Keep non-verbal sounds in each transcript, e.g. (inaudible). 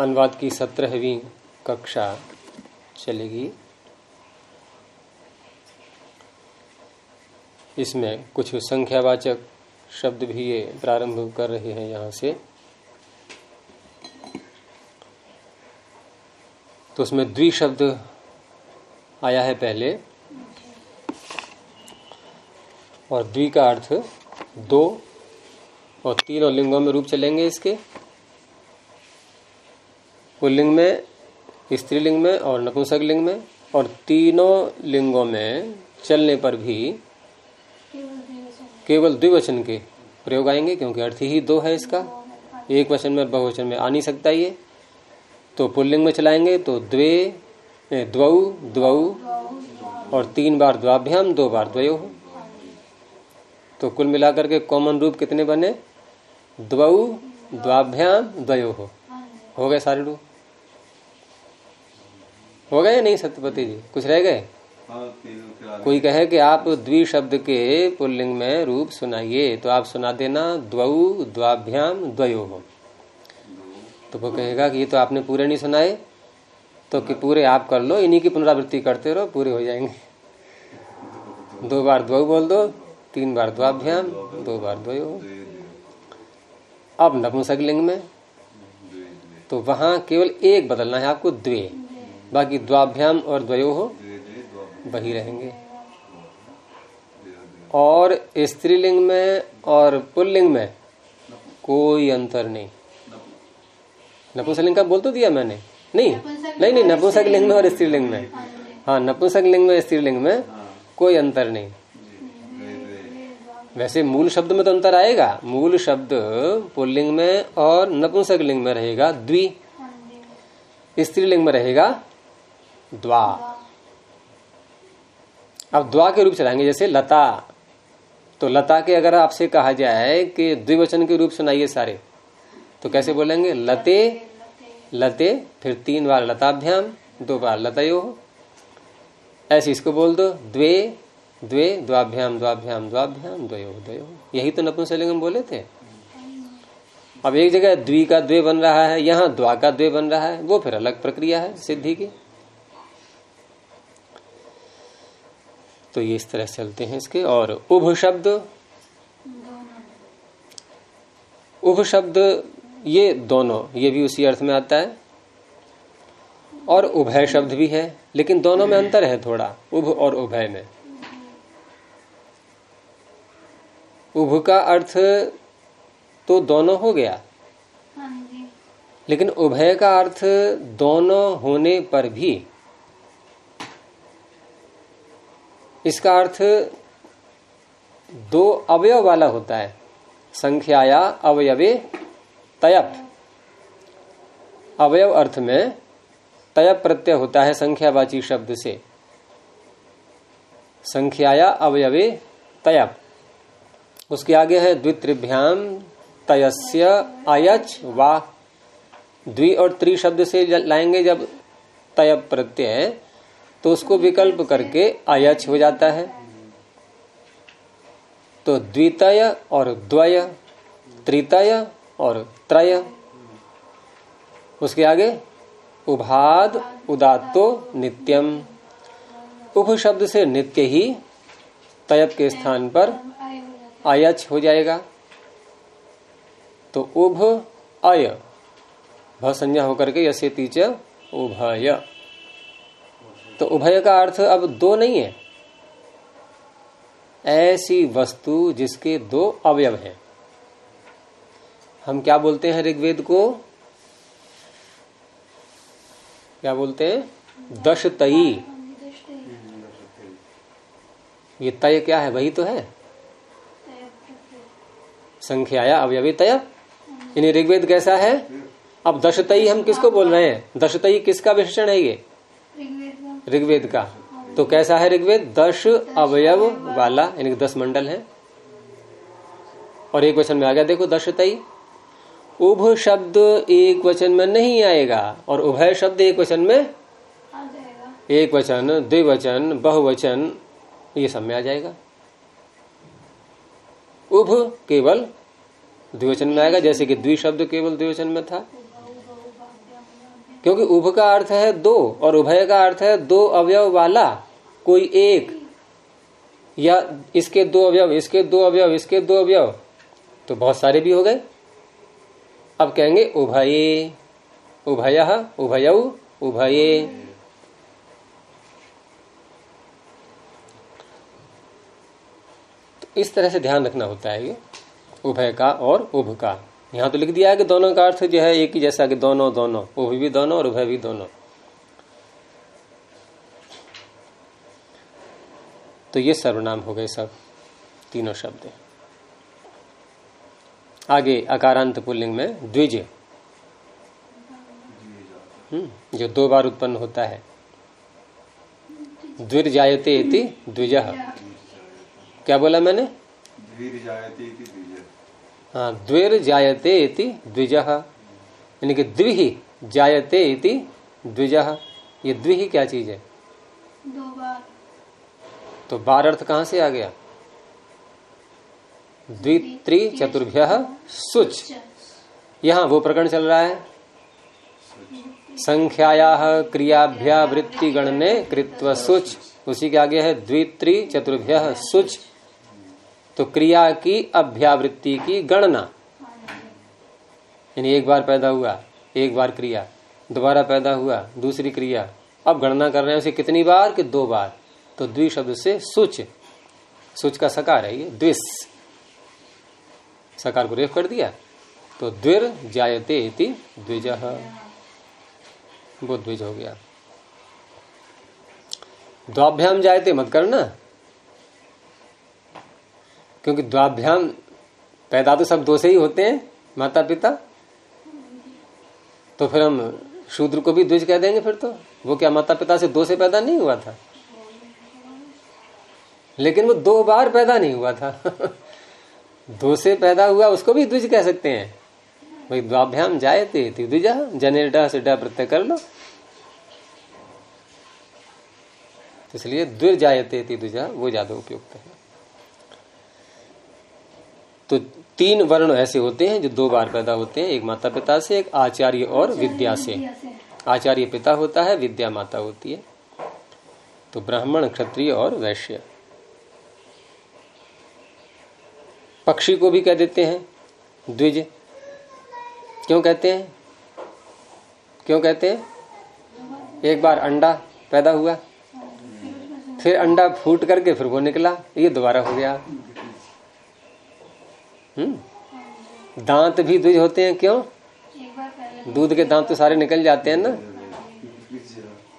अनुवाद की सत्रहवीं कक्षा चलेगी। इसमें कुछ संख्यावाचक शब्द भी ये प्रारंभ कर रहे हैं यहाँ से। तो उसमें द्वि शब्द आया है पहले। और द्वि का अर्थ दो और तीनों लिंगों में रूप चलेंगे इसके। पुल्लिंग में, स्त्रीलिंग में और नपुंसक लिंग में और तीनों लिंगों में चलने पर भी केवल द्विवचन के प्रयोग आएँगे क्योंकि अर्थ ही दो है इसका। एक वचन में, बहुवचन में आ नहीं सकता ये। तो पुल्लिंग में चलाएँगे तो द्वे द्वौ द्वौ और तीन बार द्वाभ्याम, दो बार द्वयो। हो तो कुल मिलाकर के कॉमन रूप कितने बने? द्वौ, द्वाभ्याम, द्वयो। हो गए सारे रूप। हो गए नहीं, सत्यपति जी? कुछ रह गए? कोई कहे कि आप द्वि शब्द के पुल्लिंग में रूप सुनाइए तो आप सुना देना, द्वौ, द्वाभ्याम द्वयो तो वो कहेगा कि ये तो आपने पूरे नहीं सुनाए तो कि पूरे आप कर लो, इन्हीं की पुनरावृत्ति करते रहो, पूरे हो जाएँगे। दो बार द्वौ बोल दो, तीन बार द्वाभ्याम, दो बार द्वयो अब नपुंसक लिंग में तो वहाँ केवल एक बदलना है आपको द्वे। बाकी द्वाभ्याम और द्वयो हो वही रहेंगे। और स्त्रीलिंग में और पुल्लिंग में कोई अंतर नहीं। नपुंसकलिंग का बोल तो दिया मैंने। नहीं नहीं नहीं, नपुंसक लिंग में और स्त्रीलिंग में। हाँ नपुंसक लिंग में स्त्रीलिंग में कोई अंतर नहीं। वैसे मूल शब्द में तो अंतर आएगा। मूल शब्द पुल्लिंग में और नपुंसक लिंग में रहेगा। द्वि। स्त्रीलिंग में रहेगा। द्वा। अब द्वा के रूप चलाएँगे जैसे लता। तो लता के अगर आपसे कहा जाए कि द्विवचन के रूप सुनाइए सारे तो कैसे बोलेंगे? लते लते, फिर तीन बार लताभ्याम, दो बार लतयो। ऐसे इसको बोल दो, द्वे द्वे, द्वाभ्याम द्वाभ्याम द्वाभ्याम, द्वयो द्वयो। यही तो नपुंसलिंगम बोले थे। अब एक जगह द्वि का द्वे बन रहा है, यहाँ द्वा का द्वे बन रहा है, वो फिर अलग प्रक्रिया है, सिद्धि की। तो ये इस तरह से चलते हैं इसके। और उभ शब्द उभ शब्द ये दोनों ये भी उसी अर्थ में आता है। और उभय शब्द भी है लेकिन दोनों में अंतर है थोड़ा उभ और उभय में। उभ का अर्थ तो दोनों हो गया। लेकिन उभय का अर्थ दोनों होने पर भी इसका अर्थ दो अवयव वाला होता है। संख्याया अवयवे तयप। अवयव अर्थ में तयप प्रत्यय होता है संख्यावाची शब्द से। संख्याया अवयवे तयप। उसके आगे है द्वित्रिभ्याम तयस्य अयच वा। द्वि और त्रि शब्द से लाएँगे जब तयप प्रत्यय तो उसको विकल्प करके अयच हो जाता है। तो द्वितय और द्वय, त्रितय और त्रय। उसके आगे, उभाद उदातो नित्यम। उभ शब्द से नित्य ही तयप के स्थान पर अयच हो जाएगा। तो उभ अय, भ संज्ञा होकर के यसे तीच उभय। तो उभय का अर्थ अब दो नहीं है। ऐसी वस्तु जिसके दो अवयव हैं। हम क्या बोलते हैं ऋग्वेद को? क्या बोलते हैं? दश तई ये तय क्या है? वही तो है। संख्याया अवयवी तय। यानी ऋग्वेद कैसा है? अब दशतई हम किसको बोल रहे हैं? दशतई किसका विशेषण है ये? ऋग्वेद का। तो कैसा है ऋग्वेद? दश अवयव वाला, यानी दस मंडल है। और एक वचन में आ गया, देखो, दश तई। उभ शब्द एक वचन में नहीं आएगा, और उभय शब्द एक वचन में एक वचन, द्विवचन, बहुवचन, ये सब में आ जाएगा। उभ केवल द्विवचन में आएगा, जैसे कि द्वि शब्द केवल द्विवचन में था। क्योंकि उभ का अर्थ है दो और उभय का अर्थ है दो अवयव वाला कोई एक। या इसके दो अवयव, इसके दो अवयव, इसके दो अवयव। तो बहुत सारे भी हो गए। अब कहेंगे उभये, उभय उभय, उभये। तो इस तरह से ध्यान रखना होता है ये, उभय का और उभ का। यहाँ तो लिख दिया है कि दोनों का अर्थ जो है एक ही जैसा कि दोनों दोनों। उभ भी दोनों और उभय भी दोनों। तो ये सर्वनाम हो गए सब तीनों शब्द। आगे अकारांत पुल्लिंग में द्विज। हम्म, जो दो बार उत्पन्न होता है। द्विर जायते द्विज। क्या बोला मैंने? हाँ द्विर जायते इति द्विज। यानी कि द्विहि जायते इति द्विज। ये द्विहि क्या चीज़ है? दो बार। तो बार अर्थ कहाँ से आ गया? द्वित्री चतुर्भ्य सुच। यहाँ वो प्रकरण चल रहा है। संख्याया क्रियाभ्या वृत्ति गणने कृत्व सुच। उसी के आगे है द्वित्री चतुर्भ्य सुच। तो क्रिया की अभ्यावृत्ति की गणना। यानी एक बार पैदा हुआ, एक बार क्रिया, दोबारा पैदा हुआ, दूसरी क्रिया। अब गणना कर रहे हैं उसे कितनी बार कि दो बार? तो द्वि शब्द से सुच। सुच का सकार है ये, द्विस। सकार को रेफ कर दिया। तो द्विर जायते इति द्विज। वो द्विज हो गया। द्वाभ्याम जायते मत करना। क्योंकि द्वाभ्याम पैदा तो सब दो से ही होते हैं माता पिता तो फिर हम शूद्र को भी द्विज कह देंगे फिर तो। वो क्या माता पिता से दो से पैदा नहीं हुआ था? लेकिन वो दो बार पैदा नहीं हुआ था। (laughs) दो से पैदा हुआ, उसको भी द्विज कह सकते हैं। भाई द्वाभ्याम जाए थे द्विजा जनेडा से डा प्रत्यय कर लो। इसलिए द्विर जायते द्विजा, वो ज़्यादा उपयुक्त है। तो तीन वर्ण ऐसे होते हैं जो दो बार पैदा होते हैं एक माता पिता से एक आचार्य और विद्या से। आचार्य पिता होता है विद्या माता होती है। तो ब्राह्मण क्षत्रिय और वैश्य। पक्षी को भी कह देते हैं द्विज। क्यों कहते हैं? क्यों कहते हैं? एक बार अंडा पैदा हुआ फिर अंडा फूट करके फिर वो निकला ये दोबारा हो गया। हम्म। दांत भी द्विज होते हैं क्यों? दूध के दांत तो सारे निकल जाते हैं ना।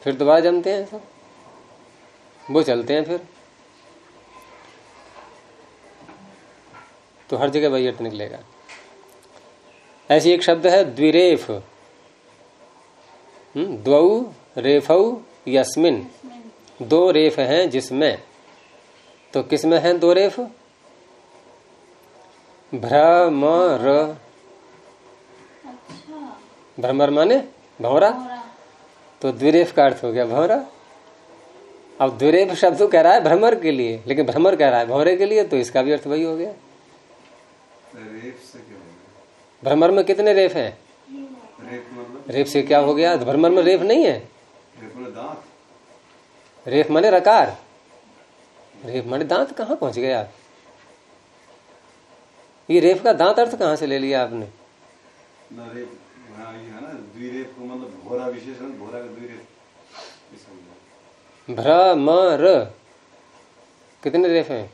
फिर दोबारा जमते हैं सब। वो चलते हैं फिर। तो हर जगह वही अर्थ निकलेगा। ऐसी एक शब्द है द्विरेफ। हम्म, द्वौ रेफ यस्मिन। दो रेफ हैं जिसमें। तो किसमें है दो रेफ? भ्रमर। भ्रमर माने भौरा तो द्विरेफ का अर्थ हो गया भौरा अब द्विरेफ शब्द तो कह रहा है भ्रमर के लिए लेकिन भ्रमर कह रहा है भौरे के लिए तो इसका भी अर्थ वही हो गया। भ्रमर में कितने रेफ हैं? मतलब? रेफ से क्या हो गया? भ्रमर में रेफ नहीं है। रेफ माने रकार। रेफ माने दांत कहाँ पहुँच गए आप ये रेफ का दांत अर्थ कहाँ से ले लिया आपने? भ्रमर। कितने रेफ हैं?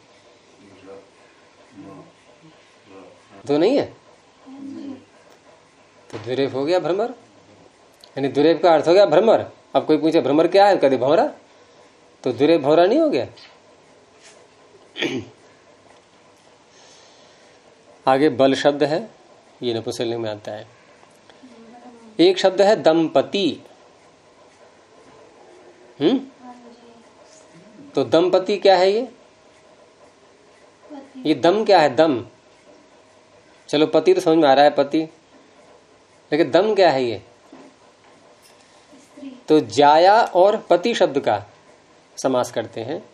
तो नहीं है? तो द्विरेफ हो गया भ्रमर? यानी द्विरेफ का अर्थ हो गया भ्रमर। अब कोई पूछे भ्रमर क्या है? कभी भौरा? तो द्विरेफ भौरा नहीं हो गया? आगे बल शब्द है, ये नपुंसकलिंग में आता है। एक शब्द है दंपति। हम्म? तो दंपति क्या है ये? ये दम क्या है? दम। चलो पति तो समझ में आ रहा है, पति। लेकिन दम क्या है ये? तो जाया और पति शब्द का समास करते हैं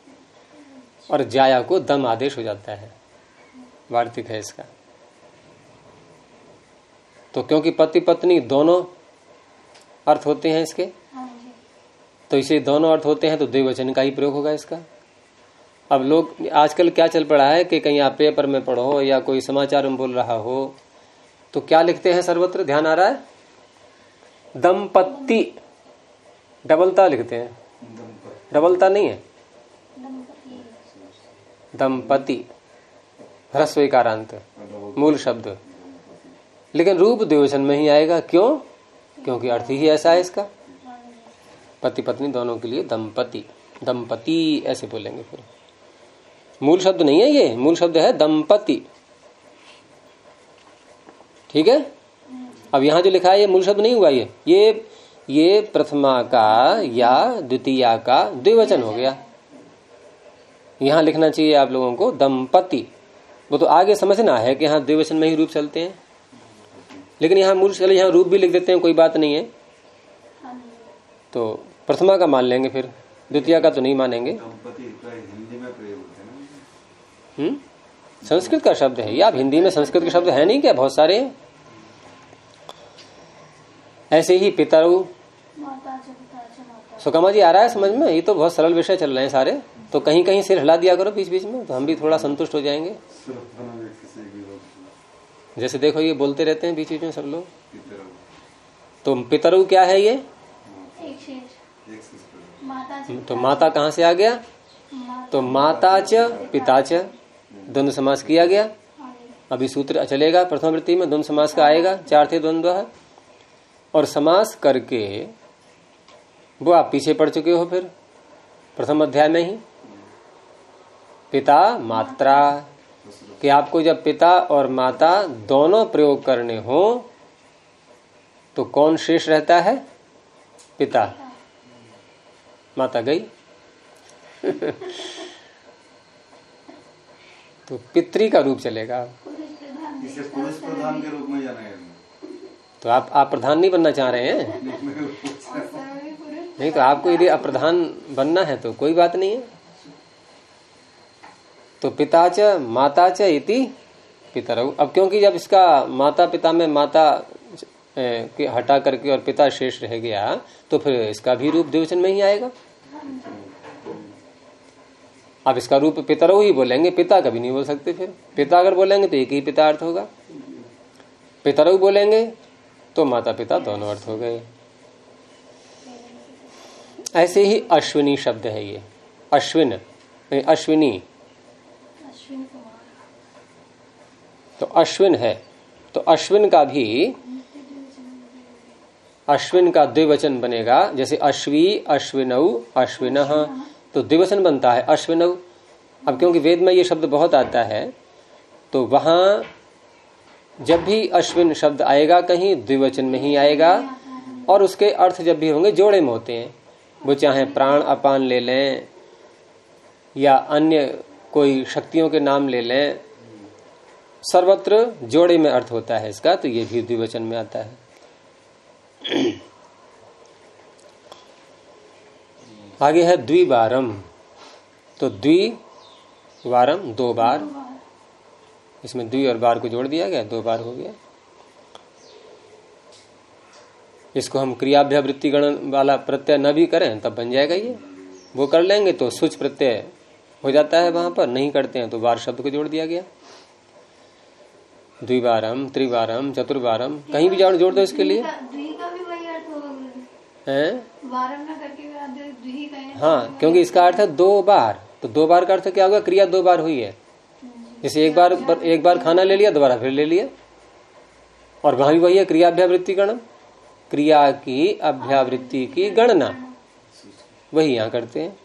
और जाया को दम आदेश हो जाता है। वार्तिक है इसका। तो क्योंकि पति पत्नी दोनों अर्थ होते हैं इसके तो इसे दोनों अर्थ होते हैं तो द्विवचन का ही प्रयोग होगा इसका। अब लोग आजकल क्या चल पड़ा है कि कहीं आप पेपर में पढ़ो या कोई समाचार में बोल रहा हो तो क्या लिखते हैं सर्वत्र? ध्यान आ रहा है? दंपत्ति। डबलता लिखते हैं। डबलता नहीं है? दंपति ह्रस्वीकारांत। मूल शब्द। लेकिन रूप द्विवचन में ही आएगा। क्यों? क्योंकि अर्थ ही ऐसा है इसका। पति पत्नी दोनों के लिए दंपति। दंपति ऐसे बोलेंगे फिर। मूल शब्द नहीं है ये। मूल शब्द है दंपति। ठीक है? अब यहाँ जो लिखा है, ये मूल शब्द नहीं हुआ ये। ये ये प्रथमा का या द्वितीया का द्विवचन हो गया। यहाँ लिखना चाहिए आप लोगों को दंपति। वो तो आगे समझना है कि यहाँ द्विवचन में ही रूप चलते हैं। लेकिन यहाँ मूल चले यहाँ रूप भी लिख देते हैं कोई बात नहीं है। तो प्रथमा का मान लेंगे फिर द्वितीय का तो नहीं मानेंगे। हम्म? संस्कृत का शब्द है। या हिंदी में संस्कृत के शब्द है नहीं क्या? बहुत सारे। ऐसे ही पितरु। सुकमा जी आ रहा है समझ में? ये तो बहुत सरल विषय चल रहे हैं सारे। तो कहीं कहीं सिर हिला दिया करो बीच बीच में तो हम भी थोड़ा संतुष्ट हो जाएँगे। जैसे देखो ये बोलते रहते हैं बीच बीच में सब लोग। तो पितरु क्या है ये? तो माता कहाँ से आ गया? तो माता च पिता च द्वंद समास किया गया। अभी सूत्र चलेगा प्रथम वृत्ति में द्वंद समास का आएगा चार थे द्वंद्व है। और समास करके वो आप पीछे पड़ चुके हो फिर प्रथम अध्याय में ही। पिता मात्रा। कि आपको जब पिता और माता दोनों प्रयोग करने हो तो कौन शेष रहता है? पिता। माता गई। (laughs) तो पितरी का रूप चलेगा। इसे पुरुष प्रधान के रूप में जाना है। तो आप आप प्रधान नहीं बनना चाह रहे हैं? नहीं (laughs) तो आपको यदि अप्रधान बनना है तो कोई बात नहीं है। तो पिता च माता च इति पितरऊ अब क्योंकि जब इसका माता पिता में माता के हटा करके और पिता शेष रह गया तो फिर इसका भी रूप द्विवचन में ही आएगा। अब इसका रूप पितरऊ ही बोलेंगे, पिता कभी नहीं बोल सकते फिर। पिता अगर बोलेंगे तो एक ही पिता अर्थ होगा। पितरऊ बोलेंगे तो माता पिता दोनों अर्थ हो गए। ऐसे ही अश्विनी शब्द है ये। अश्विन अश्विनी। तो अश्विन है। तो अश्विन का भी अश्विन का द्विवचन बनेगा। जैसे अश्वी अश्विनऊ अश्विन तो द्विवचन बनता है अश्विनऊ अब क्योंकि वेद में ये शब्द बहुत आता है तो वहाँ जब भी अश्विन शब्द आएगा कहीं, द्विवचन में ही आएगा। और उसके अर्थ जब भी होंगे, जोड़े में होते हैं। वो चाहे प्राण अपान ले लें या अन्य कोई शक्तियों के नाम ले लें, सर्वत्र जोड़े में अर्थ होता है इसका तो ये भी द्विवचन में आता है। आगे है द्विबारम तो द्विवारम, दो बार। इसमें द्वि और बार को जोड़ दिया गया, दो बार हो गया। इसको हम क्रियाभ्यावृत्ति गण वाला प्रत्यय न भी करें, तब बन जाएगा ये। वो कर लेंगे तो सुच प्रत्यय हो जाता है वहाँ पर नहीं करते हैं तो बार शब्द को जोड़ दिया गया। द्विबारम त्रिबारम चतुर्बारम कहीं भी जाओ जोड़ दो इसके लिए। है हाँ? क्योंकि इसका अर्थ है दो बार। तो दो बार का अर्थ क्या होगा क्रिया दो बार हुई है। जैसे एक बार एक बार खाना ले लिया दोबारा फिर ले लिया। और वहाँ भी वही है क्रियाभ्यावृत्ति गणना। क्रिया की अभ्यावृत्ति की गणना। वही यहाँ करते हैं।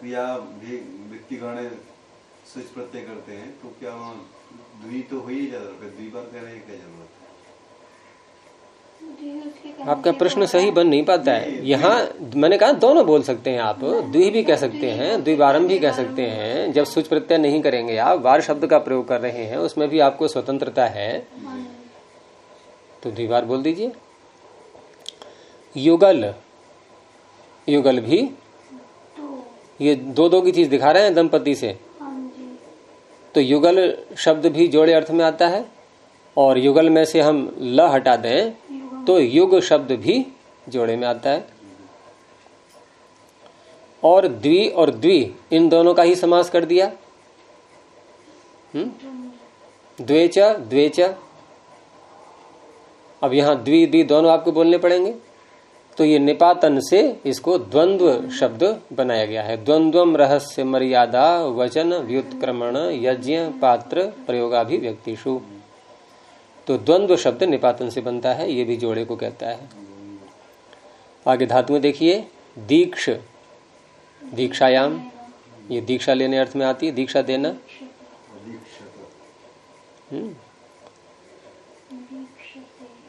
क्रिया भी व्यक्ति गण स्विच प्रत्यय करते हैं तो क्या वहाँ द्वि तो हो ही ज़्यादा जाता? है द्विबार कहने की क्या ज़रूरत है? आपका प्रश्न सही बन नहीं पाता है। यहाँ मैंने कहा दोनों बोल सकते हैं आप। द्वि भी कह सकते हैं द्विबारम भी कह सकते हैं। जब सूच प्रत्यय नहीं करेंगे आप वार शब्द का प्रयोग कर रहे हैं उसमें भी आपको स्वतंत्रता है। तो द्विवार बोल दीजिए। युगल। युगल भी। ये दो दो की चीज़ दिखा रहे हैं दंपति से। तो युगल शब्द भी जोड़े अर्थ में आता है और युगल में से हम ल हटा दें तो युग शब्द भी जोड़े में आता है। और द्वि और द्वि इन दोनों का ही समास कर दिया। हम्म? द्वेच द्वेच अब यहाँ द्वि द्वि दोनों आपको बोलने पड़ेंगे। तो ये निपातन से इसको द्वंद्व शब्द बनाया गया है। द्वंद्वम रहस्य मर्यादा वचन व्युत्क्रमण यज्ञ पात्र प्रयोगाभिव्यक्तिशु तो द्वंद्व शब्द निपातन से बनता है, ये भी जोड़े को कहता है। आगे धातु देखिए, दीक्ष, दीक्षायाम, ये दीक्षा लेने अर्थ में आती है, दीक्षा देना। हम्म।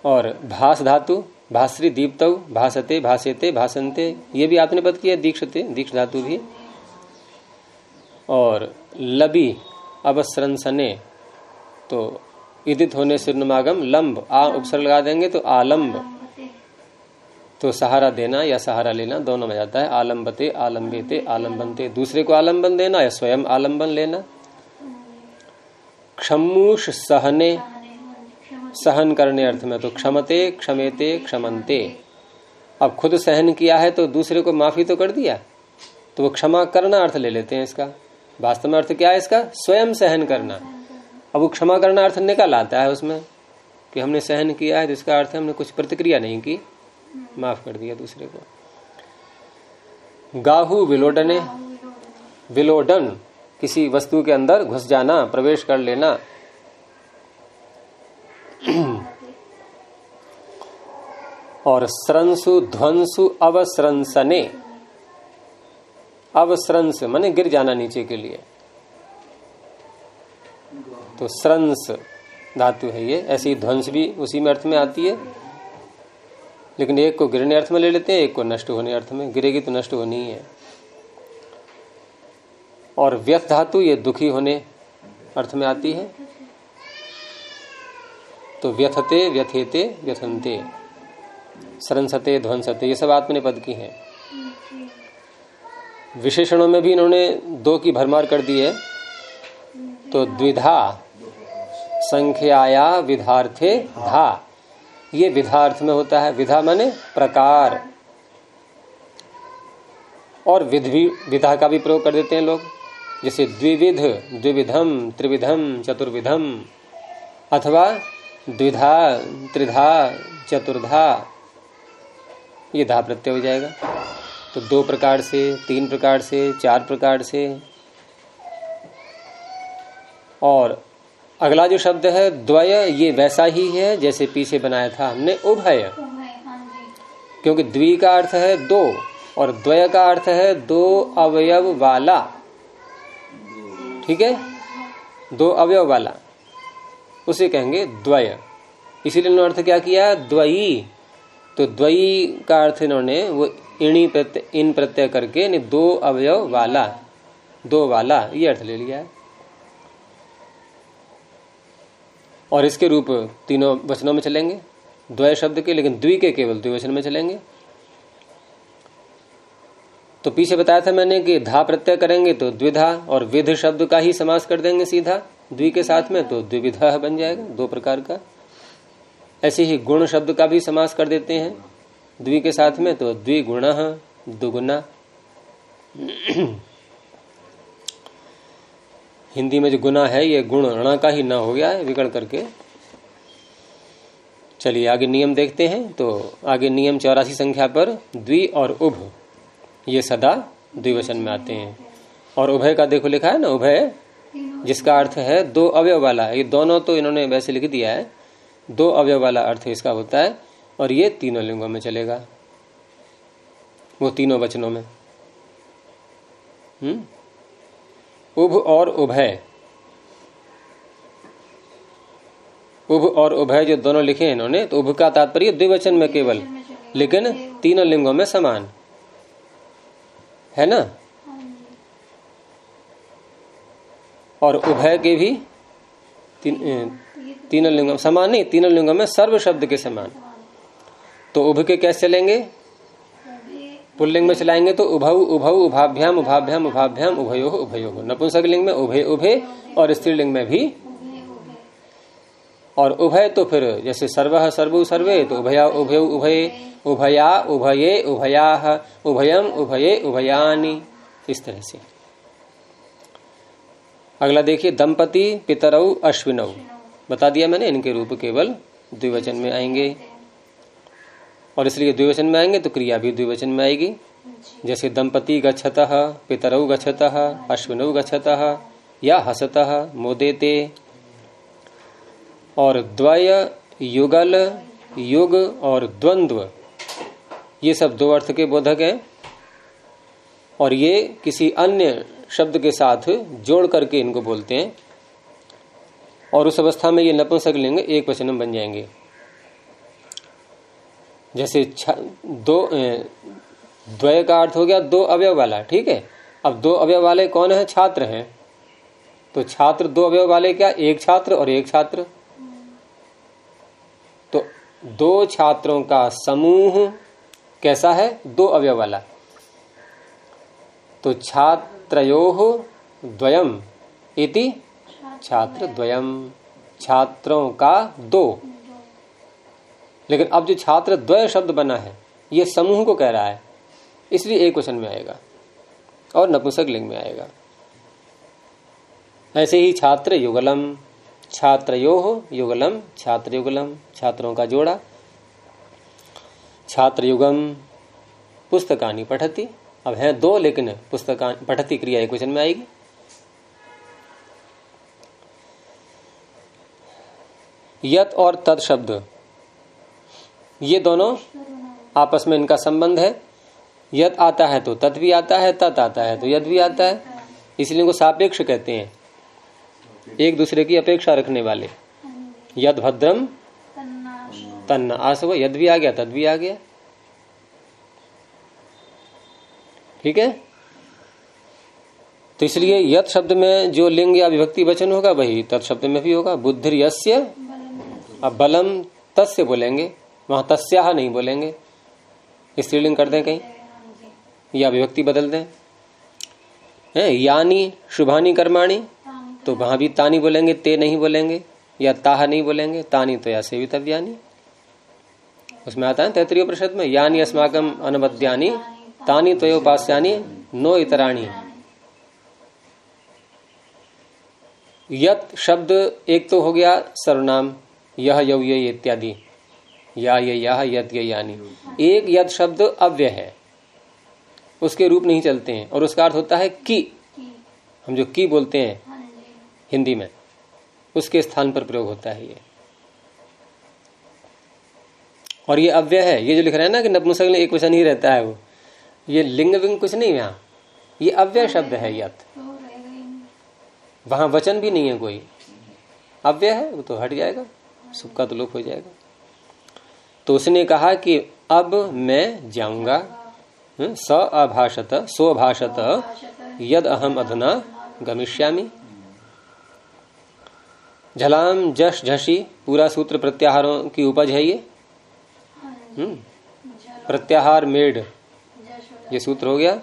और भास धातु भास्री दीप्त भाषते भाषते भाषंते ये भी आपने पद किया, दीक्षते दीक्ष धातु भी। और लबी, अवसरंसने तो इदित होने से नुमागम लंब, आ उपसर लगा देंगे तो आलंब। तो सहारा देना या सहारा लेना, दोनों में जाता है आलम्बते आलम्बेते आलम्बनते दूसरे को आलंबन देना या स्वयं आलंबन लेना। क्षमूष सहने सहन करने अर्थ में तो क्षमते, क्षमेते क्षमंते अब खुद सहन किया है तो दूसरे को माफ़ी तो कर दिया। तो वो क्षमा करना अर्थ ले लेते हैं इसका। वास्तव में अर्थ क्या है इसका? स्वयं सहन करना। अब वो क्षमा करना अर्थ निकल आता है उसमें कि हमने सहन किया है जिसका अर्थ है हमने कुछ प्रतिक्रिया नहीं की। माफ़ कर दिया दूसरे को। गाहु विलोडने, विलोडन, किसी वस्तु के अंदर घुस जाना, प्रवेश कर लेना और स्रंसु, ध्वंसु, अवस्रंसने। अवस्रंस माने गिर जाना नीचे के लिए। तो स्रंस धातु है ये, ऐसी ध्वंस भी उसी में अर्थ में आती है। लेकिन एक को गिरने अर्थ में ले लेते हैं, एक को नष्ट होने अर्थ में। गिरेगी तो नष्ट होनी ही है। और व्यथ धातु ये दुखी होने अर्थ में आती है। तो व्यथते, व्यथेते, व्यथनते। सरंसते, ध्वंसते, ये सब आत्मने पद की हैं। विशेषणों में भी इन्होंने दो की भरमार कर दी है। तो द्विधा, संख्याया, विधार्थे, धा। ये विधार्थ में होता है। विधा माने प्रकार। और विध भी विधा का भी प्रयोग कर देते हैं लोग। जैसे द्विविध, द्विविधम, त्रिविधम, चतुर्विधम। अथवा द्विधा, त्रिधा, चतुर्धा, ये धा प्रत्यय हो जाएगा। तो दो प्रकार से, तीन प्रकार से, चार प्रकार से। और अगला जो शब्द है, द्वय, ये वैसा ही है जैसे पीछे बनाया था हमने, उभय। क्योंकि द्वि का अर्थ है दो, और द्वय का अर्थ है दो अवयव वाला। ठीक है? दो अवयव वाला। उसे कहेंगे द्वय। इसीलिए उन्होंने अर्थ क्या किया? द्वयी। तो द्वयी का अर्थ इन्होंने वो इणी प्रत्यय इन प्रत्यय करके दो अवयव वाला, दो वाला, ये अर्थ ले लिया है। और इसके रूप तीनों वचनों में चलेंगे। द्वय शब्द के, लेकिन द्वि के केवल द्विवचन में चलेंगे। तो पीछे बताया था मैंने कि धा प्रत्यय करेंगे तो द्विधा, और विध शब्द का ही समास कर देंगे सीधा। द्वि के साथ में तो द्विविधा बन जाएगा, दो प्रकार का। ऐसे ही गुण शब्द का भी समास कर देते हैं। द्वि के साथ में तो द्विगुण, दुगुना। हिंदी में जो गुना है, ये गुण ऋणा का ही ना हो गया है विकर्ण करके। चलिए, आगे नियम देखते हैं। तो आगे नियम चौरासी संख्या पर, द्वि और उभ। ये सदा द्विवचन में आते हैं। और उभय का देखो लिखा है ना, उभय जिसका अर्थ है दो अवयव वाला ये दोनों तो इन्होंने वैसे लिख दिया है। दो अवयव वाला अर्थ इसका होता है और ये तीनों लिंगों में चलेगा। वो तीनों वचनों में। हम्म? उभ और उभय। उभ और उभय जो दोनों लिखे हैं इन्होंने तो उभ का तात्पर्य द्विवचन में केवल। लेकिन तीनों लिंगों में समान। है ना? और उभय के भी तीन, तीनों लिंगों समान नहीं तीनों लिंगों में सर्व शब्द के समान। तो उभ के कैसे चलेंगे पुल्लिंग में चलाएँगे तो उभव उभव उभाभ्याम उभाभ्याम उभाभ्याम उभयो उभयो। नपुंसक लिंग में उभय उभय और स्त्रीलिंग में भी। और उभय तो फिर जैसे सर्व सर्व सर्वे तो उभया उभय उभय उभया उभये उभया उभयम उभये उभयानी इस तरह से। अगला देखिए, दंपति पितरऊ अश्विनऊ बता दिया मैंने, इनके रूप केवल द्विवचन में आएँगे। और इसलिए द्विवचन में आएँगे तो क्रिया भी द्विवचन में आएगी। जैसे दंपति गच्छत पितरऊ गच्छत अश्विनऊ गच्छत, या हसत, मोदेते। और द्वय युगल, युग और द्वंद्व, ये सब दो अर्थ के बोधक हैं। और ये किसी अन्य शब्द के साथ जोड़ करके इनको बोलते हैं। और उस अवस्था में ये नपुंसक लिंग एक वचन में बन जाएँगे। जैसे दो द्वय का अर्थ हो गया दो अवयव वाला, ठीक है? अब दो अवयव वाले कौन है? छात्र हैं। तो छात्र, दो अवयव वाले क्या? एक छात्र और एक छात्र। तो दो छात्रों का समूह कैसा है? दो अवयव वाला। तो छात्रयो द्वयम इति छात्र द्वयम छात्रों का दो। लेकिन अब जो छात्र द्वय शब्द बना है, ये समूह को कह रहा है, इसलिए एक क्वेश्चन में आएगा और नपुंसक लिंग में आएगा। ऐसे ही छात्र युगलम छात्रयो युगलम छात्र युगलम छात्रों का जोड़ा। छात्र युगम पुस्तकानी पठती। अब है दो, लेकिन पुस्तक पठती क्रिया एक में आएगी। यत और तद शब्द, ये दोनों आपस में इनका संबंध है। यद आता है तो तत् भी आता है तत् आता है तो यद भी आता है। इसलिए इनको सापेक्ष कहते हैं, एक दूसरे की अपेक्षा रखने वाले। यद भद्रम तन्न आसव यद भी आ गया, तद भी आ गया। ठीक है? तो इसलिए यथ शब्द में जो लिंग या विभक्ति वचन होगा, वही तत्शब्द में भी होगा। बुद्धि यस्य अब बलम तस्य बोलेंगे। वहाँ तस्या नहीं बोलेंगे। स्त्रीलिंग कर दें कहीं। या विभक्ति बदल दें। है, यानी, शुभानी, कर्माणी तो वहाँ भी तानी बोलेंगे, ते नहीं बोलेंगे, या ताह नहीं बोलेंगे, तानी तो या सेवितव्यानी। उसमें आता है तैतरीय परिषद में, यानी अस्माकम अनबद्यानी तानी त्वयोपास्यानी नो इतराणी। यत शब्द एक तो हो गया, सर्वनाम, यह यव ये इत्यादि। या ये यह, यद ये यानी। एक यद शब्द अव्य है। उसके रूप नहीं चलते हैं। और उसका अर्थ होता है की। हम जो की बोलते हैं, हिंदी में, उसके स्थान पर प्रयोग होता है ये। और ये अव्यय है। ये जो लिख रहे हैं ना कि नपुंसक एक वचन ही रहता है वो। ये लिंग विंग कुछ नहीं यहाँ। ये अव्यय शब्द है यत। वहाँ वचन भी नहीं है कोई। अव्यय है वो तो हट जाएगा। सुख का तो लोप हो जाएगा। तो उसने कहा कि अब मैं जाऊँगा हम्म, स अभाषत स्वभाषत यद अहम अधुना गमिष्यामी। झलाम जश झसी पूरा सूत्र प्रत्याहारों की उपज है ये। हम्म, प्रत्याहार मेड ये सूत्र हो गया।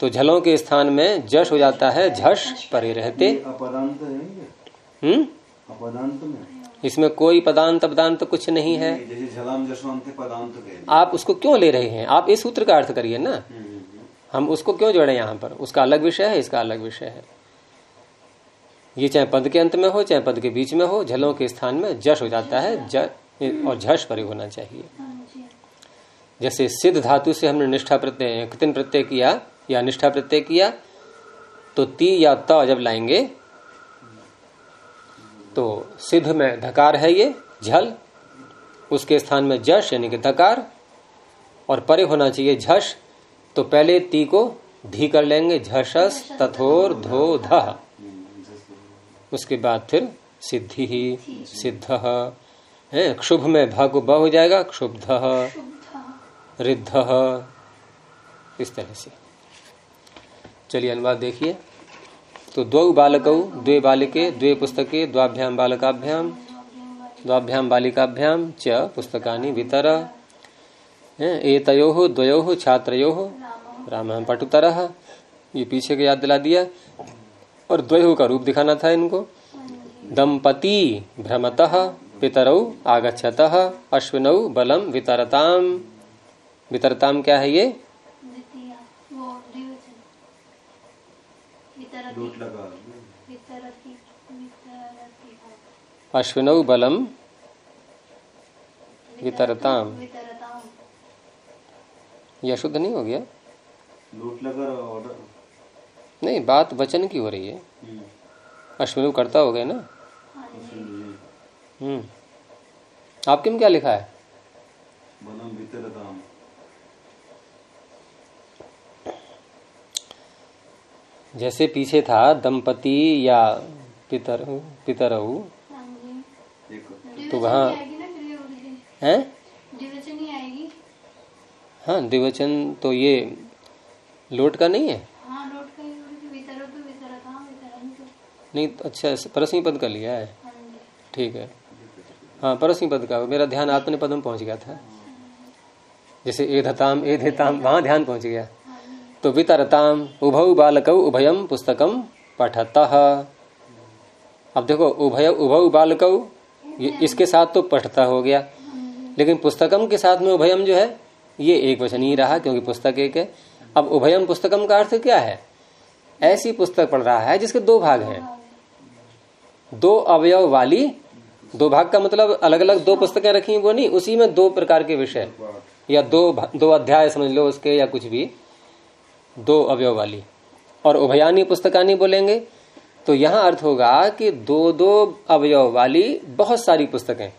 तो झलों के स्थान में जश हो जाता है झश परे रहते। हम्म? अपदांत में? इसमें कोई पदांत पदांत कुछ नहीं है। आप उसको क्यों ले रहे हैं? आप इस सूत्र का अर्थ करिए ना। हम उसको क्यों जोड़े यहाँ पर? उसका अलग विषय है इसका अलग विषय है। ये चाहे पद के अंत में हो चाहे पद के बीच में हो झलों के स्थान में जश हो जाता है ज और झश परे होना चाहिए। जैसे सिद्ध धातु से हमने निष्ठा प्रत्यय, कृतिन प्रत्यय किया? या निष्ठा प्रत्यय किया? तो ती या त जब लाएँगे तो सिद्ध में धकार है ये, झल। उसके स्थान में जश, यानी कि धकार और परे होना चाहिए झश तो पहले ती को धी कर लेंगे, झशस तथोर धो ध। उसके बाद फिर सिद्धि ही, सिद्ध। है क्षुभ में भ को ब हो जाएगा, क्षुब्ध। रिद्ध इस तरह से। चलिए अनुवाद देखिए। तो दो बालक, द्वे बालिके, द्वे पुस्तके द्वाभ्याम बालकाभ्याम द्वाभ्याम बालिकाभ्याम च पुस्तकानि वितर। एतयो, द्वयो छात्रो राम पटुतर, ये पीछे के याद दिला दिया। और द्वयो का रूप दिखाना था इनको। दंपति भ्रमत, पितरौ आगछत अश्विनौ बलम वितरताम। वितरताम क्या है ये? अश्विनौ बलम वितरताम। यह शुद्ध नहीं हो गया? लूट लगा ऑर्डर नहीं बात वचन की हो रही है। हम्म। अश्विनु करता हो गए ना? हम्म। आपके में क्या लिखा है बनम वितरताम जैसे पीछे था दंपति या पितर पितरऊ एक तो वहाँ है ही? आएगी। हाँ द्विवचन तो ये लोट का नहीं है? हाँ का ही तो नहीं अच्छा परसमी पद का लिया है। हाँ ठीक है। हाँ परसमी पद का मेरा ध्यान आत्मने पद में पहुँच गया था। जैसे एधताम एधेताम वहाँ ध्यान पहुँच गया। तो वितरताम उभौ बालक उभयम पुस्तकम पठत। अब देखो, उभय उभौ बालक इसके साथ तो पठता हो गया। लेकिन पुस्तकम के साथ में उभयम जो है, ये एक वचन ही रहा, क्योंकि पुस्तक एक है। अब उभयम पुस्तकम का अर्थ क्या है? ऐसी पुस्तक पढ़ रहा है जिसके दो भाग हैं। दो अवयव वाली, दो भाग का मतलब अलग अलग दो पुस्तकें रखी वो नहीं, उसी में दो प्रकार के विषय या दो दो अध्याय समझ लो उसके, या कुछ भी। दो अवयव वाली। और उभयानी पुस्तकानी बोलेंगे तो यहाँ अर्थ होगा कि दो दो अवयव वाली बहुत सारी पुस्तकें।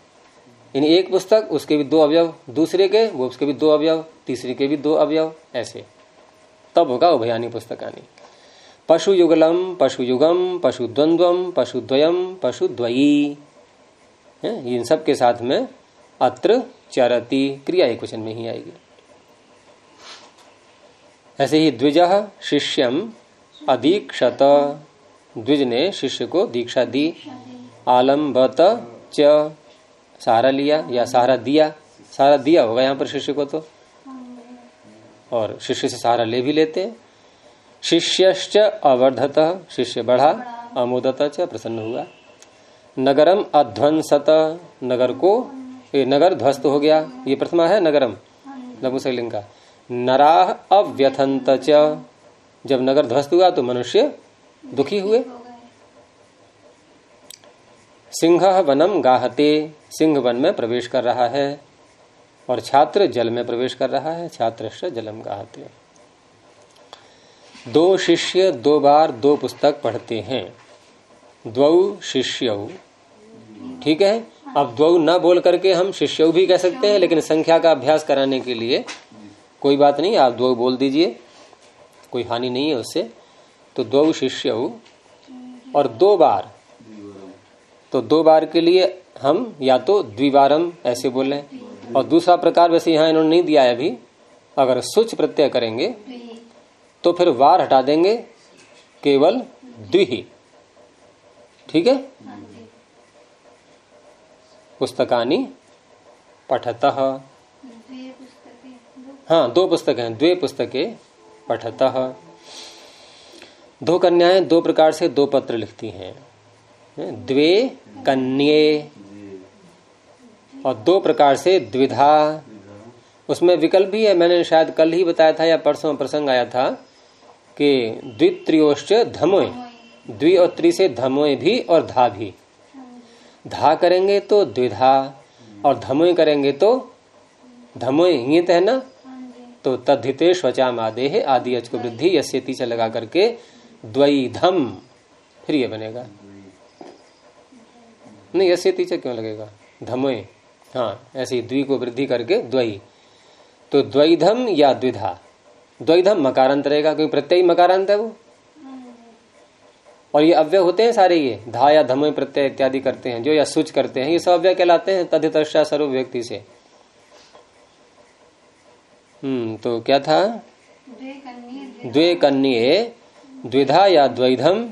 यानी एक पुस्तक, उसके भी दो अवयव, दूसरे के, वो उसके भी दो अवयव, तीसरे के भी दो अवयव, ऐसे। तब होगा उभयानी पुस्तकानी। पशु युगलम पशु युगम पशु द्वंद्वम पशु द्वयम पशु द्वयी इन सब के साथ में अत्र चरती क्रिया एक में ही आएगी। ऐसे ही द्विज शिष्यम अदीक्षत। द्विज ने शिष्य को दीक्षा दी। आलम्बत च। सहारा लिया या सहारा दिया? सहारा दिया होगा यहाँ पर शिष्य को तो। और शिष्य से सहारा ले भी लेते। शिष्यश्च अवर्धत। शिष्य बढ़ा। अमोदत च प्रसन्न हुआ। नगरम अध्वंसत। नगर को ये नगर ध्वस्त हो गया। ये प्रथमा है नगरम। लघु शैलिंग का। नराह अव्यथंत जब नगर ध्वस्त हुआ तो मनुष्य दुखी हुए। सिंह वनम गाहते, सिंह वन में प्रवेश कर रहा है और छात्र जल में प्रवेश कर रहा है छात्र जलम गाहते। दो शिष्य दो बार दो पुस्तक पढ़ते हैं। द्वौ शिष्य। ठीक है? अब द्वौ न बोल करके हम शिष्य भी कह सकते हैं, लेकिन संख्या का अभ्यास कराने के लिए कोई बात नहीं, आप द्वौ बोल दीजिए। कोई हानि नहीं है उससे। तो द्वौ शिष्य हो। और दो बार। तो दो बार के लिए हम या तो द्विबारम ऐसे बोले और दूसरा प्रकार वैसे यहाँ इन्होंने नहीं दिया है अभी। अगर सुच प्रत्यय करेंगे तो फिर वार हटा देंगे। केवल द्विही। ठीक है? पुस्तकानी पठत। द्वि दो हाँ दो पुस्तक हैं द्वे पुस्तकें पठत। दो कन्याएँ दो प्रकार से दो पत्र लिखती हैं। द्वे कन्ये और दो प्रकार से द्विधा। उसमें विकल्प भी है, मैंने शायद कल ही बताया था या परसों प्रसंग आया था कि द्वित्रियोश्च धमोय द्वि और त्रि से धमोय भी और धा भी। धा करेंगे तो द्विधा और धमोय करेंगे तो धमोय है ना हाँ जी तो तद्धिते स्वचाम आदे आदि अच को वृद्धि यस्य तीच लगा करके द्वैधम। फिर ये बनेगा। नहीं यस्य तीच क्यों लगेगा? धमोय हाँ ऐसे ही द्वि को वृद्धि करके द्वई तो द्वैधम या द्विधा? द्वैधम मकारांत रहेगा क्योंकि प्रत्यय मकारांत है वो। और ये अव्यय होते हैं सारे ये। धा या धम प्रत्यय इत्यादि करते हैं। जो या सुच करते हैं, ये सब अव्यय कहलाते हैं तदितर्षा सर्व व्यक्ति से। हम्म तो क्या था? द्वे कन्ये द्विधा या द्वैधम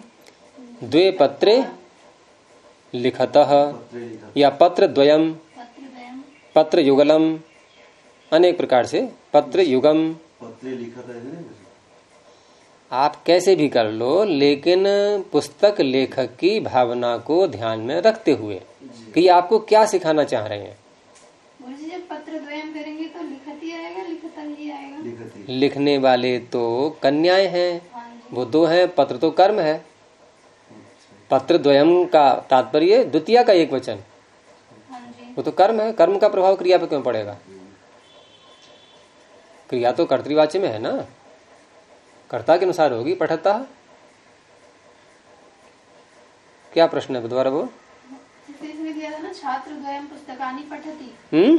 द्वे पत्रे लिखत, या पत्र द्वयम पत्र युगलम अनेक प्रकार से पत्र युगम आप कैसे भी कर लो, लेकिन पुस्तक लेखक की भावना को ध्यान में रखते हुए, कि आपको क्या सिखाना चाह रहे हैं? पत्र द्वयम करेंगे तो लिखत ही आएगा लिखता ही आएगा लिखती लिखने वाले तो कन्याएँ हैं वो दो हैं पत्र तो कर्म है। पत्र द्वयम का तात्पर्य द्वितीय का एक वचन। वो तो कर्म है कर्म का प्रभाव क्रिया पे क्यों पड़ेगा? क्रिया तो कर्तृवाच्य में है ना। कर्ता के अनुसार होगी पठता। क्या प्रश्न है दोबारा वो? छात्र पुस्तकानी पठती। हम्म?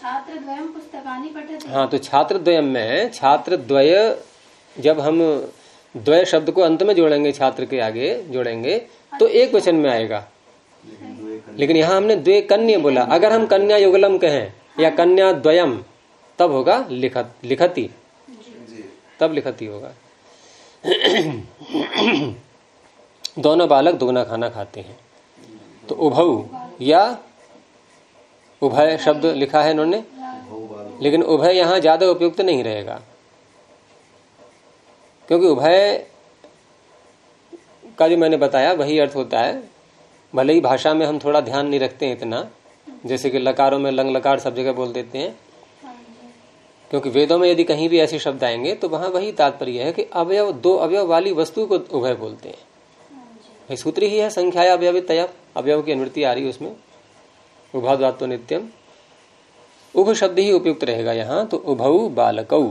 छात्र द्वयम पुस्तकानी पठती। हाँ तो छात्र द्वयम में छात्र द्वय जब हम द्वय शब्द को अंत में जोड़ेंगे छात्र के आगे जोड़ेंगे तो एक वचन में आएगा। लेकिन यहाँ हमने द्वे कन्या बोला। अगर हम कन्या युगलम कहें या कन्या द्वयम तब होगा लिखत लिखती। जी। तब लिखती होगा। दोनों बालक दोगुना खाना खाते हैं। तो उभव या उभय शब्द लिखा है इन्होंने। लेकिन उभय यहाँ ज़्यादा उपयुक्त नहीं रहेगा। क्योंकि उभय का जो मैंने बताया, वही अर्थ होता है। भले ही भाषा में हम थोड़ा ध्यान नहीं रखते हैं इतना, जैसे कि लकारों में लंग लकार सब जगह बोल देते हैं। क्योंकि वेदों में यदि कहीं भी ऐसे शब्द आएँगे तो वहाँ वही तात्पर्य है कि अवयव, दो अवयव वाली वस्तु को उभय बोलते हैं। सूत्र ही है संख्या अवयव तया अवयव की अनुवृत्ति आ रही है उसमें। उभाद्वात्व नित्यम उभ शब्द ही उपयुक्त रहेगा यहाँ तो उभऊ बालकऊ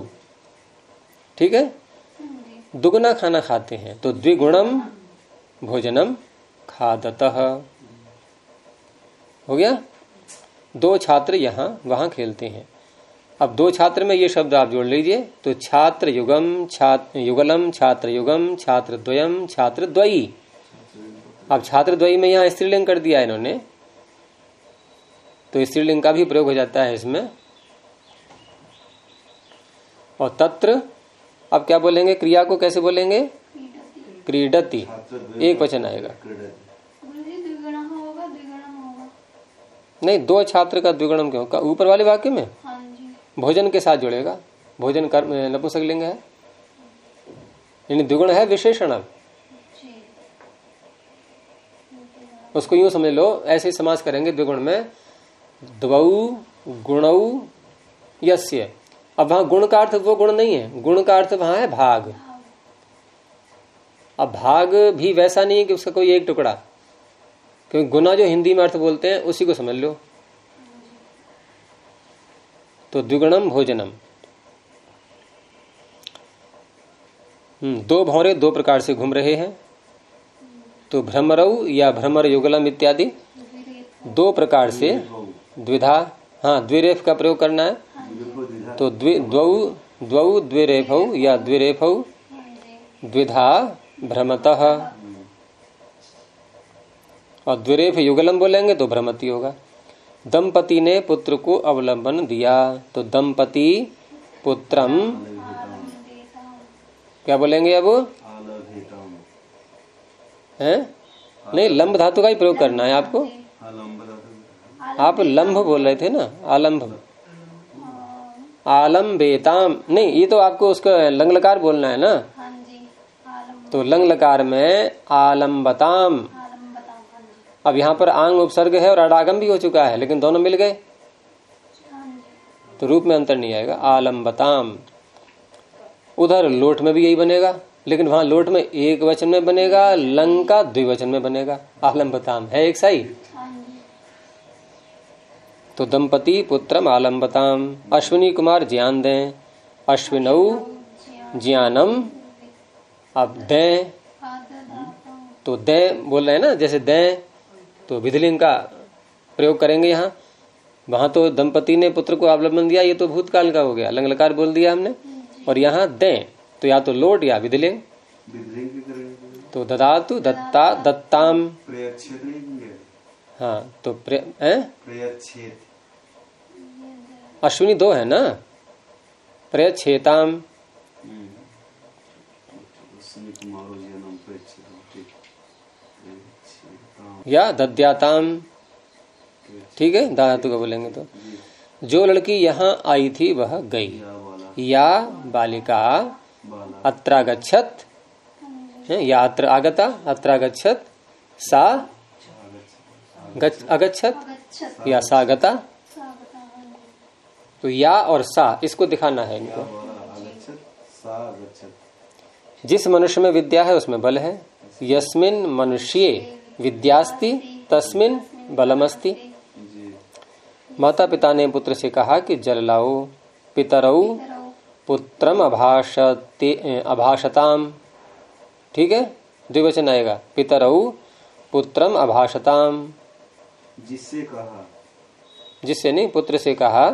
ठीक है? दुगुना खाना खाते हैं तो द्विगुणम भोजनम खादत। हो गया? दो छात्र यहाँ, वहाँ खेलते हैं। अब दो छात्र में ये शब्द आप जोड़ लीजिए तो छात्र युगम छात्र युगलम छात्र युगम छात्र द्वयम छात्र द्वयी अब छात्र द्वयी में यहाँ स्त्रीलिंग कर दिया इन्होंने। तो स्त्रीलिंग का भी प्रयोग हो जाता है इसमें। और तत्र, अब क्या बोलेंगे? क्रिया को कैसे बोलेंगे? क्रीडति। एक वचन आएगा। नहीं, दो छात्र का द्विगुणम क्यों? का ऊपर वाले वाक्य में? भोजन के साथ जुड़ेगा। भोजन कर्म, नपुंसक लिंग है। यानी द्विगुण है विशेषण अब उसको यूँ समझ लो, ऐसे समाज करेंगे द्विगुण में। द्वौ गुणौ यस्य। अब वहाँ गुण का अर्थ वो गुण नहीं है। गुण का अर्थ वहाँ है भाग। अब भाग भी वैसा नहीं है कि उसका कोई एक टुकड़ा। क्योंकि गुना जो हिंदी में अर्थ बोलते हैं उसी को समझ लो। तो द्विगुणम भोजनम। हम्म, दो भौरे दो प्रकार से घूम रहे हैं। तो भ्रमरऊ या भ्रमर युगलम इत्यादि। दो प्रकार से द्विधा हाँ द्विरेफ का प्रयोग करना है। तो द्वि, द्वौ द्वौ या द्विरेफौ, द्विधा भ्रमतः। और द्विरेफ युगलम बोलेंगे तो भ्रमति होगा। दंपति ने पुत्र को अवलंबन दिया। तो दंपति पुत्रम, क्या बोलेंगे अब? हैं? नहीं, लंब धातु का ही प्रयोग करना है आपको। आप लंब बोल रहे थे ना? आलम्भ आलम्बेताम नहीं ये तो आपको उसका लंग लकार बोलना है ना? हाँ तो लंग लकार में आलम्बताम हाँ अब यहाँ पर आंग उपसर्ग है और अडागम भी हो चुका है लेकिन दोनों मिल गए। हाँ तो रूप में अंतर नहीं आएगा। आलम्बताम उधर लोट में भी यही बनेगा लेकिन वहाँ लोट में एक वचन में बनेगा लंग का द्विवचन में बनेगा। आलम्बताम है एक सही तो दंपति पुत्र आलम्बताम अश्विनी कुमार ज्ञान दें। अश्विनऊ ज्ञानम अब दें। तो दें बोल रहे हैं ना जैसे दें तो विधिलिंग का प्रयोग करेंगे यहाँ। वहाँ तो दंपति ने पुत्र को अवलंबन दिया ये तो भूतकाल का हो गया लंगलकार बोल दिया हमने। और यहाँ दें तो या तो लोट या विधिलिंग। तो ददातु दत्ता दत्ताम। हाँ तो प्रे हैं? प्रयच्छेद। अश्विनी दो है ना? प्रयच्छेताम। ठीक या दद्याताम। ठीक है धातु का बोलेंगे तो। जो लड़की यहाँ आई थी वह गई। या बालिका। बाला अत्रागछत या अत्र आगता अत्रागछत सा अगच्छत या सा गता स्वागतम जी। तो या और सा, इसको दिखाना है इनको। जिस मनुष्य में विद्या है, उसमें बल है। यस्मिन मनुष्य विद्यास्ति, तस्मिन बलमस्ति। माता पिता ने पुत्र से कहा कि जल लाओ पितरऊ तरौ पुत्रम अभाषते, अभाषताम। ठीक है? द्विवचन आएगा। पितरऊ पुत्रम अभाषताम। जिससे कहा। जिससे नहीं पुत्र से कहा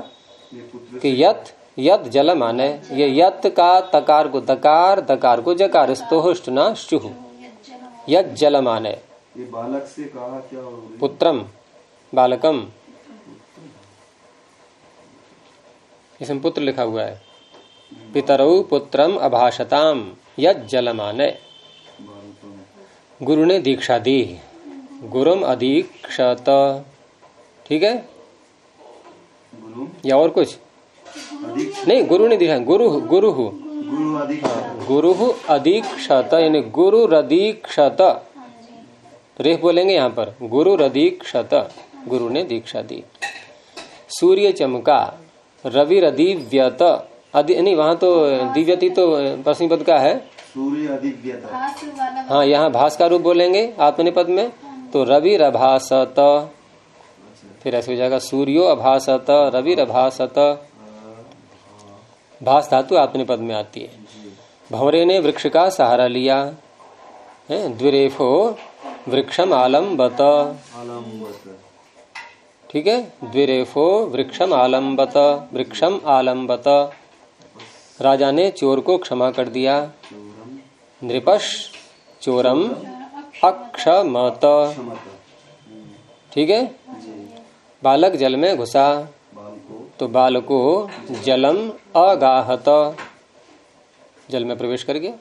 कि यत यत जल माने। ये यत का तकार को दकार दकार को जकार स्तोष्ट ना शुह यत जल माने। ये बालक से कहा क्या पुत्रम बालकम। इसमें पुत्र लिखा हुआ है। पितरऊ पुत्रम अभाषताम। यत जल माने। गुरु ने दीक्षा दी। गुरुम अधीक्षत ठीक है? या और कुछ? नहीं गुरु ने दीक्षा गुरु गुरु गुरु अधिक गुरु अधीक्षत यानी गुरु रदीक्षत रेख बोलेंगे यहाँ पर गुरु रदीक्षत गुरु ने दीक्षा दी। सूर्य चमका रवि रदिव्यत। अदि नहीं वहाँ तो दिव्यति तो पश्चिमी पद का है। सूर्य अधिव्यता हाँ यहाँ भास का रूप बोलेंगे आत्मनिपद में। तो रवि रभासत। फिर ऐसे हो जाएगा सूर्यो अभासत, रवि रभासत। भास धातु आत्मनिपद में आती है। भंवरे ने वृक्ष का सहारा लिया। है, द्विरेफो वृक्षम आलम्बत ठीक है? द्विरेफो वृक्षम आलम्बत वृक्षम आलम्बत राजा ने चोर को क्षमा कर दिया। नृपश, चोरम। अक्षमत। ठीक है? बालक जल में घुसा तो बाल को जलम अगाहत। जल में प्रवेश कर गया।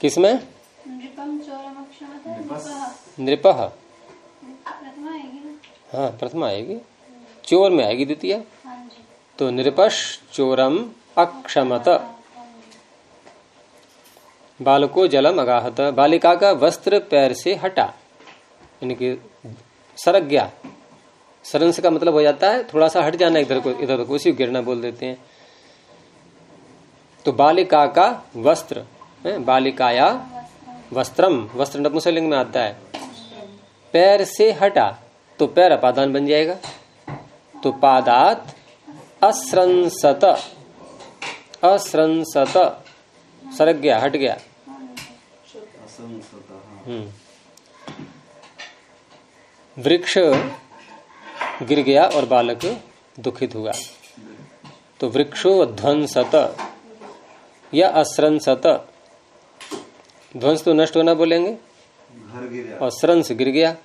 किसमें। नृपः हाँ प्रथमा आएगी। चोर में आएगी द्वितीय। तो नृपश चोरम अक्षमत। बालको जलम अगाहत, बालिका का वस्त्र पैर से हटा। यानी कि सरक गया। सरंस का मतलब हो जाता है, थोड़ा सा हट जाना इधर को इधर को, उसी गिरना बोल देते हैं। तो बालिका का वस्त्र बालिकाया वस्त्रम, वस्त्र नपुंसकलिंग में आता है। पैर से हटा तो पैर अपादान बन जाएगा। तो पादात असृंसत असृंसत। सरक गया हट गया। हम्म। वृक्ष गिर गया और बालक दुखित हुआ। तो वृक्षो ध्वंसत या असृंसत ध्वंस तो नष्ट होना बोलेंगे? और स्रंस गिर गया।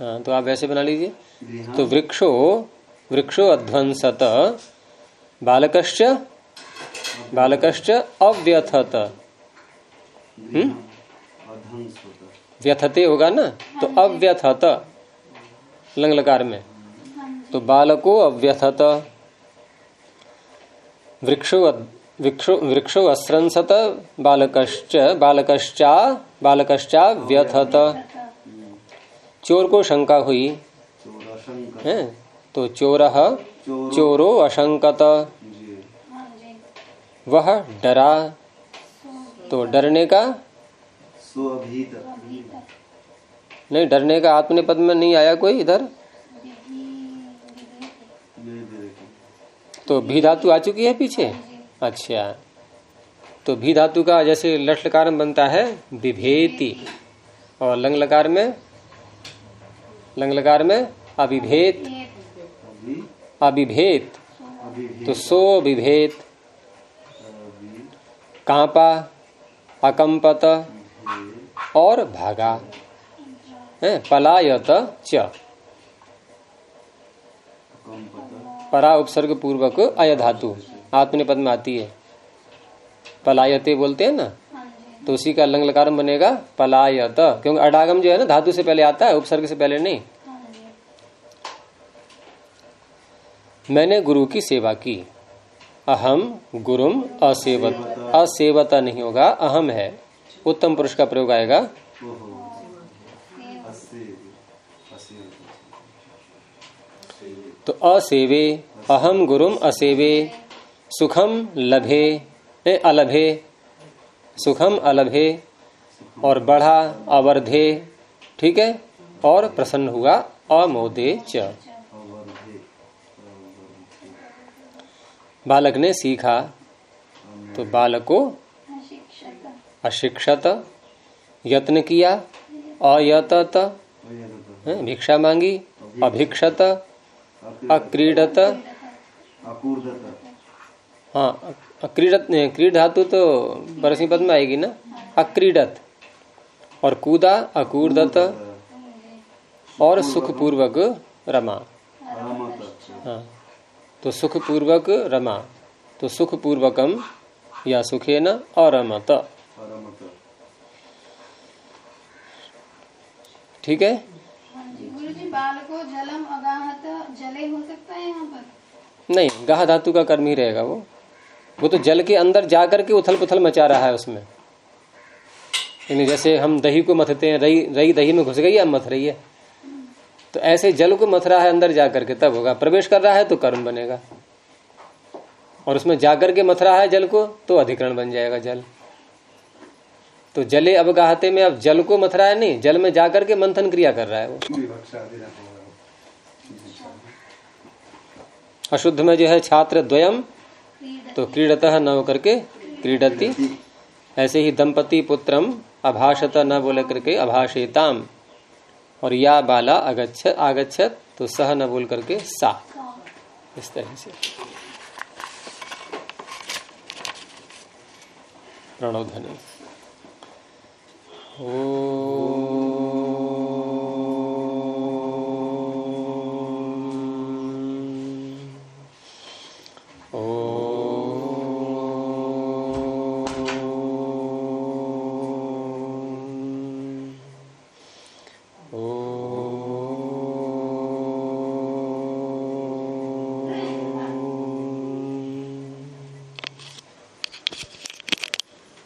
हाँ। तो आप ऐसे बना लीजिए। तो वृक्षो वृक्षो अध्वंसत बालकश्च बालकश्च अव्यथत। अध्वंस होता व्यथते होगा ना? तो अव्यथत लंग लकार में। तो बालको अव्यथत। वृक्षो वृक्षो वृक्षो असृंसत बालकश्च बालकश्चा बालकश्चा व्यथत। चोर को शंका हुई। है तो चोर चोरो चोरो अशंकत। हाँ वह डरा तो डरने का? नहीं डरने का आत्मने पद में नहीं आया कोई इधर? तो भी धातु आ चुकी है पीछे? अच्छा। तो भी धातु का जैसे लट लकार में बनता है विभेति। और लंग लकार में? लंग लकार में अभिभेत। अभिभेत। अभिभेद तो सो विभेद अभिभेद कांपा, अकंपत और भागा। है, पलायत च। परा उपसर्ग पूर्वक अय धातु। आत्मनिपद में आती है। पलायते बोलते हैं ना? तो उसी का लंग लकार बनेगा पलायत। क्योंकि अडागम जो है ना, धातु से पहले आता है, उपसर्ग से पहले नहीं। मैंने गुरु की सेवा की। अहम गुरुम असेवत। असेवता नहीं होगा अहम है। उत्तम पुरुष का प्रयोग आएगा। तो असेवे अहम गुरुम असेवे सुखम लभे ए, अलभे सुखम अलभे और बढ़ा अवर्धे ठीक है? और प्रसन्न हुआ अमोदे च। बालक ने सीखा तो बालक को अशिक्षत यत्न किया अयतत भिक्षा मांगी अभिक्षत अक्रीडत। हाँ क्रीडत क्रीड धातु तो बरसी पद में आएगी ना? अक्रीडत। और कूदा अकूर्दत। और सुखपूर्वक रमा। रमत हाँ। तो सुख पूर्वक रमा तो सुख पूर्वकम या सुखेन अरमत। अरमत ठीक है? जी जी नहीं गाह धातु का कर्म ही रहेगा वो। वो तो जल के अंदर जाकर के उथल पुथल मचा रहा है उसमें। यानी जैसे हम दही को मथते हैं रही रही दही में घुस गई अब मथ रही है। तो ऐसे जल को मथ रहा है अंदर जाकर के, तब होगा। प्रवेश कर रहा है तो कर्म बनेगा। और उसमें जाकर के मथ रहा है जल को तो अधिकरण बन जाएगा जल। तो जले अवगाहते में अब जल को मथ रहा है नहीं, जल में जाकर के मंथन क्रिया कर रहा है वो। अशुद्ध में जो है छात्र द्वयम तो क्रीडत न होकर के क्रीडति। ऐसे ही दंपति पुत्रम, अभाषत न बोले करके अभाषेताम। और या बाला अगच्छ आगच्छत तो सह न बोल करके सा। इस तरह से। प्रणोधनी ओ।